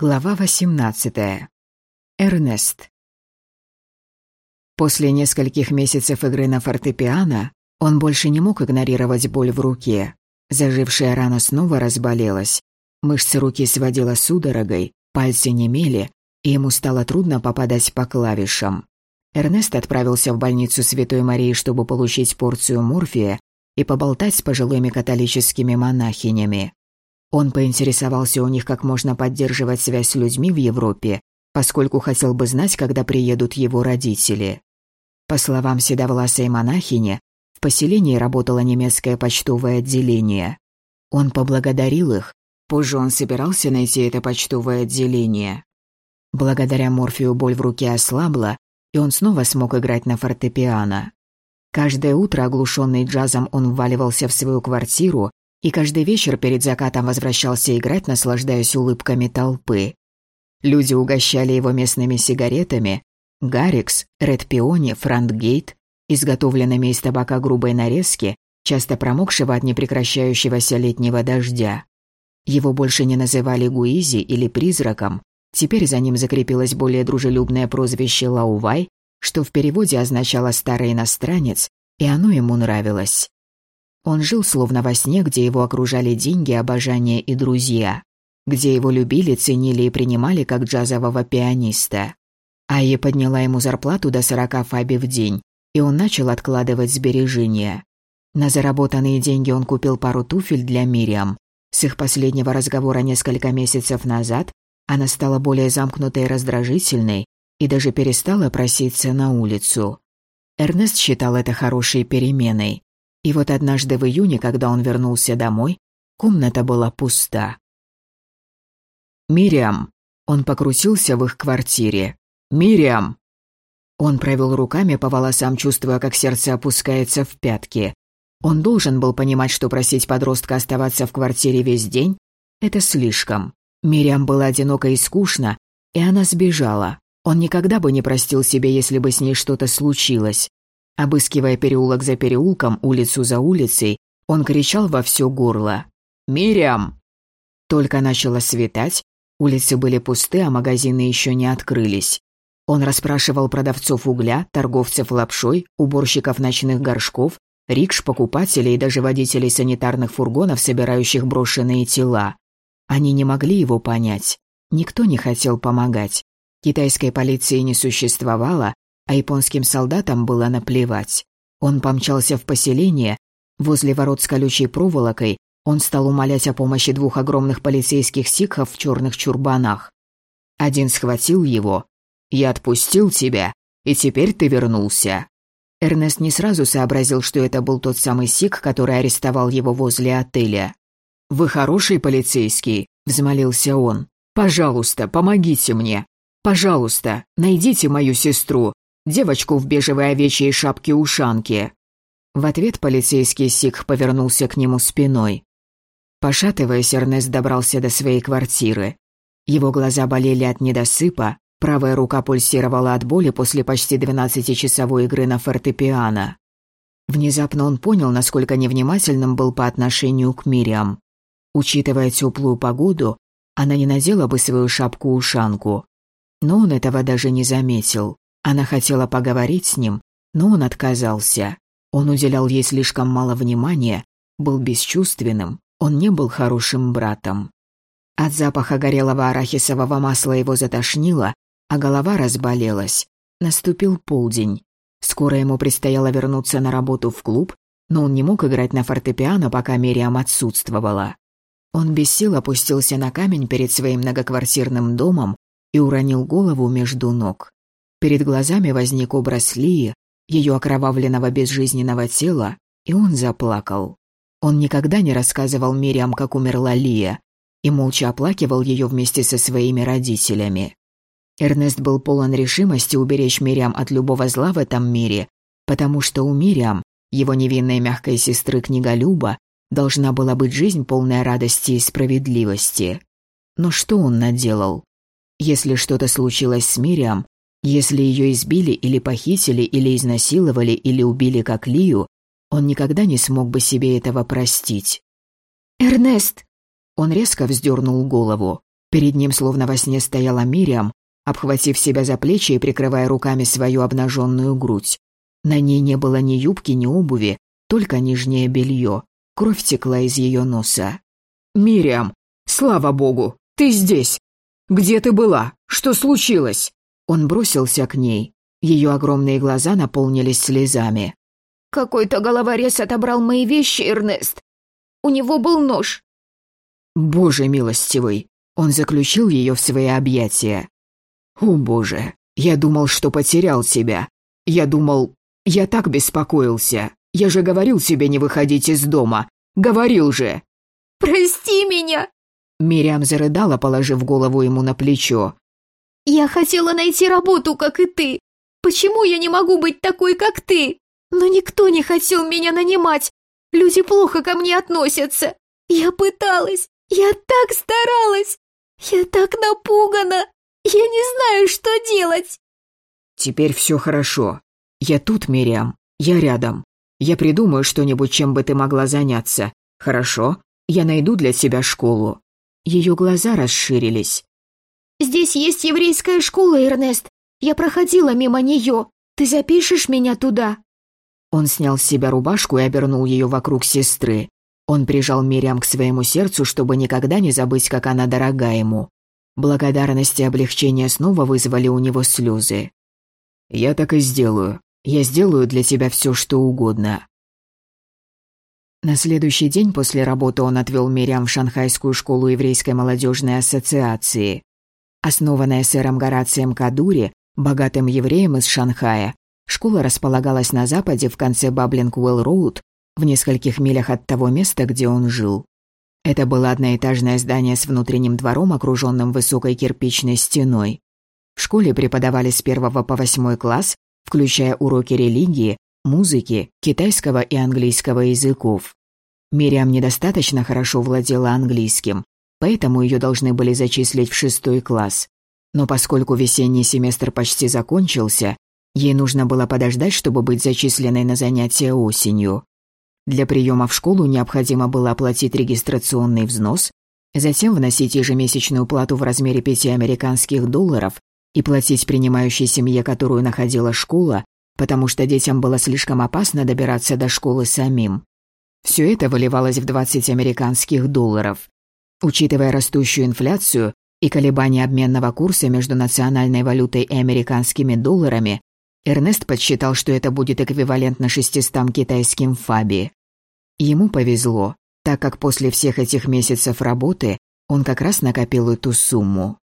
Глава 18. Эрнест. После нескольких месяцев игры на фортепиано он больше не мог игнорировать боль в руке. Зажившая рана снова разболелась. Мышцы руки сводила судорогой, пальцы немели, и ему стало трудно попадать по клавишам. Эрнест отправился в больницу Святой Марии, чтобы получить порцию морфия и поболтать с пожилыми католическими монахинями. Он поинтересовался у них, как можно поддерживать связь с людьми в Европе, поскольку хотел бы знать, когда приедут его родители. По словам седовласой монахини, в поселении работало немецкое почтовое отделение. Он поблагодарил их, позже он собирался найти это почтовое отделение. Благодаря морфию боль в руке ослабла, и он снова смог играть на фортепиано. Каждое утро, оглушенный джазом, он вваливался в свою квартиру и каждый вечер перед закатом возвращался играть, наслаждаясь улыбками толпы. Люди угощали его местными сигаретами, Гаррикс, Ред Пиони, Франтгейт, изготовленными из табака грубой нарезки, часто промокшего от непрекращающегося летнего дождя. Его больше не называли Гуизи или призраком, теперь за ним закрепилось более дружелюбное прозвище Лаувай, что в переводе означало «старый иностранец», и оно ему нравилось. Он жил словно во сне, где его окружали деньги, обожание и друзья, где его любили, ценили и принимали как джазового пианиста. Айя подняла ему зарплату до 40 фаби в день, и он начал откладывать сбережения. На заработанные деньги он купил пару туфель для Мириам. С их последнего разговора несколько месяцев назад она стала более замкнутой и раздражительной и даже перестала проситься на улицу. Эрнест считал это хорошей переменой. И вот однажды в июне, когда он вернулся домой, комната была пуста. «Мириам!» Он покрутился в их квартире. «Мириам!» Он провел руками по волосам, чувствуя, как сердце опускается в пятки. Он должен был понимать, что просить подростка оставаться в квартире весь день – это слишком. Мириам была одинока и скучно, и она сбежала. Он никогда бы не простил себе, если бы с ней что-то случилось. Обыскивая переулок за переулком, улицу за улицей, он кричал во все горло. «Мириам!» Только начало светать, улицы были пусты, а магазины еще не открылись. Он расспрашивал продавцов угля, торговцев лапшой, уборщиков ночных горшков, рикш, покупателей и даже водителей санитарных фургонов, собирающих брошенные тела. Они не могли его понять. Никто не хотел помогать. Китайской полиции не существовало, а японским солдатам было наплевать. Он помчался в поселение, возле ворот с колючей проволокой, он стал умолять о помощи двух огромных полицейских сикхов в черных чурбанах. Один схватил его. «Я отпустил тебя, и теперь ты вернулся». Эрнест не сразу сообразил, что это был тот самый сик, который арестовал его возле отеля. «Вы хороший полицейский», — взмолился он. «Пожалуйста, помогите мне. Пожалуйста, найдите мою сестру девочку в бежевой овечьей шапке-ушанке. В ответ полицейский Сикх повернулся к нему спиной. Пошатываясь, Эрнест добрался до своей квартиры. Его глаза болели от недосыпа, правая рука пульсировала от боли после почти 12-часовой игры на фортепиано. Внезапно он понял, насколько невнимательным был по отношению к Мириам. Учитывая теплую погоду, она не надела бы свою шапку-ушанку. Но он этого даже не заметил. Она хотела поговорить с ним, но он отказался. Он уделял ей слишком мало внимания, был бесчувственным, он не был хорошим братом. От запаха горелого арахисового масла его затошнило, а голова разболелась. Наступил полдень. Скоро ему предстояло вернуться на работу в клуб, но он не мог играть на фортепиано, пока Мериам отсутствовала. Он без сил опустился на камень перед своим многоквартирным домом и уронил голову между ног. Перед глазами возник образ Лии, ее окровавленного безжизненного тела, и он заплакал. Он никогда не рассказывал Мириам, как умерла Лия, и молча оплакивал ее вместе со своими родителями. Эрнест был полон решимости уберечь Мириам от любого зла в этом мире, потому что у Мириам, его невинной мягкой сестры Книголюба, должна была быть жизнь полная радости и справедливости. Но что он наделал? Если что-то случилось с Мириам, если ее избили или похитили, или изнасиловали, или убили как Лию, он никогда не смог бы себе этого простить. «Эрнест!» Он резко вздернул голову. Перед ним словно во сне стояла Мириам, обхватив себя за плечи и прикрывая руками свою обнаженную грудь. На ней не было ни юбки, ни обуви, только нижнее белье. Кровь текла из ее носа. «Мириам, слава богу, ты здесь! Где ты была? Что случилось?» Он бросился к ней. Ее огромные глаза наполнились слезами. «Какой-то головорез отобрал мои вещи, Эрнест. У него был нож». «Боже милостивый!» Он заключил ее в свои объятия. «О, боже! Я думал, что потерял тебя. Я думал... Я так беспокоился. Я же говорил тебе не выходить из дома. Говорил же!» «Прости меня!» Мириам зарыдала, положив голову ему на плечо. «Я хотела найти работу, как и ты. Почему я не могу быть такой, как ты? Но никто не хотел меня нанимать. Люди плохо ко мне относятся. Я пыталась, я так старалась. Я так напугана. Я не знаю, что делать. Теперь все хорошо. Я тут, Мириам. Я рядом. Я придумаю что-нибудь, чем бы ты могла заняться. Хорошо? Я найду для тебя школу. Ее глаза расширились. Здесь есть еврейская школа, Эрнест. Я проходила мимо нее. Ты запишешь меня туда?» Он снял с себя рубашку и обернул ее вокруг сестры. Он прижал Мириам к своему сердцу, чтобы никогда не забыть, как она дорога ему. Благодарность и облегчение снова вызвали у него слезы. «Я так и сделаю. Я сделаю для тебя все, что угодно». На следующий день после работы он отвел Мириам в Шанхайскую школу еврейской молодежной ассоциации. Основанная сэром Горацием Кадури, богатым евреем из Шанхая, школа располагалась на западе в конце Баблинг-Уэлл-Роуд, в нескольких милях от того места, где он жил. Это было одноэтажное здание с внутренним двором, окруженным высокой кирпичной стеной. В школе преподавали с первого по восьмой класс, включая уроки религии, музыки, китайского и английского языков. Мириам недостаточно хорошо владела английским, поэтому ее должны были зачислить в шестой класс. Но поскольку весенний семестр почти закончился, ей нужно было подождать, чтобы быть зачисленной на занятия осенью. Для приема в школу необходимо было оплатить регистрационный взнос, затем вносить ежемесячную плату в размере 5 американских долларов и платить принимающей семье, которую находила школа, потому что детям было слишком опасно добираться до школы самим. Все это выливалось в 20 американских долларов. Учитывая растущую инфляцию и колебания обменного курса между национальной валютой и американскими долларами, Эрнест подсчитал, что это будет эквивалентно 600 китайским фаби. Ему повезло, так как после всех этих месяцев работы он как раз накопил эту сумму.